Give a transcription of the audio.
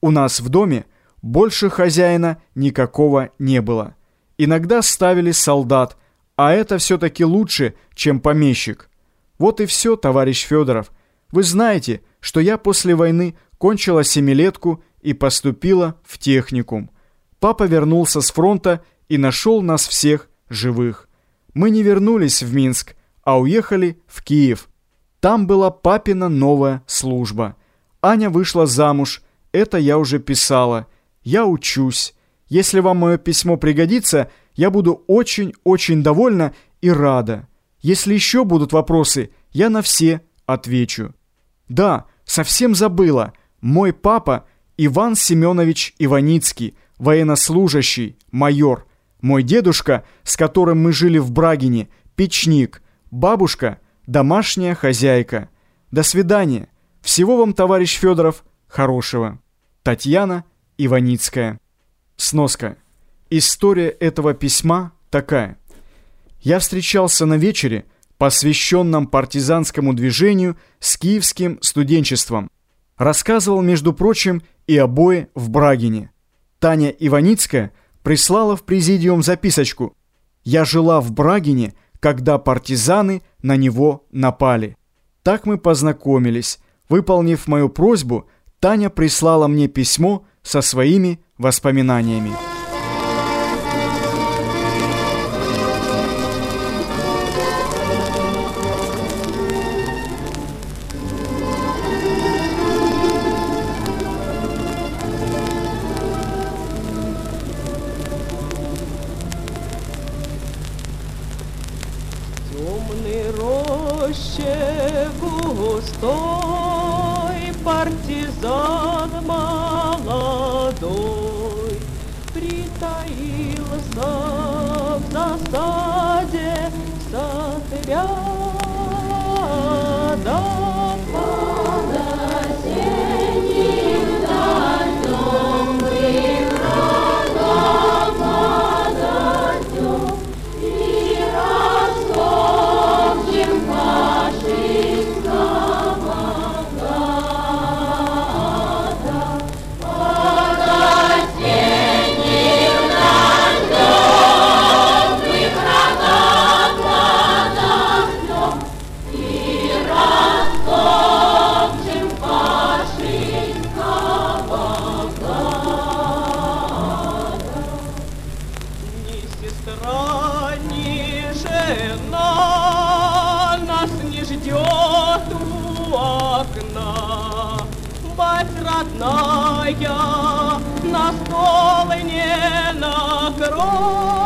У нас в доме больше хозяина никакого не было. Иногда ставили солдат, а это все-таки лучше, чем помещик. Вот и все, товарищ Федоров. Вы знаете, что я после войны кончила семилетку и поступила в техникум. Папа вернулся с фронта и нашел нас всех живых. Мы не вернулись в Минск, а уехали в Киев. Там была папина новая служба. Аня вышла замуж, это я уже писала. Я учусь. Если вам мое письмо пригодится, я буду очень-очень довольна и рада. Если еще будут вопросы, я на все отвечу. Да, совсем забыла. Мой папа Иван Семенович Иваницкий, военнослужащий, майор. Мой дедушка, с которым мы жили в Брагине, печник. Бабушка – домашняя хозяйка. До свидания. Всего вам, товарищ Федоров, хорошего. Татьяна Иваницкая. Сноска. История этого письма такая. Я встречался на вечере, посвященном партизанскому движению с киевским студенчеством. Рассказывал, между прочим, и обои в Брагине. Таня Иваницкая прислала в президиум записочку «Я жила в Брагине, когда партизаны на него напали». Так мы познакомились. Выполнив мою просьбу, Таня прислала мне письмо со своими воспоминаниями. темной роще густой партизан молодой притаился в засаде с отрядом. Ждет у окна. Мать родная, на стол не накроет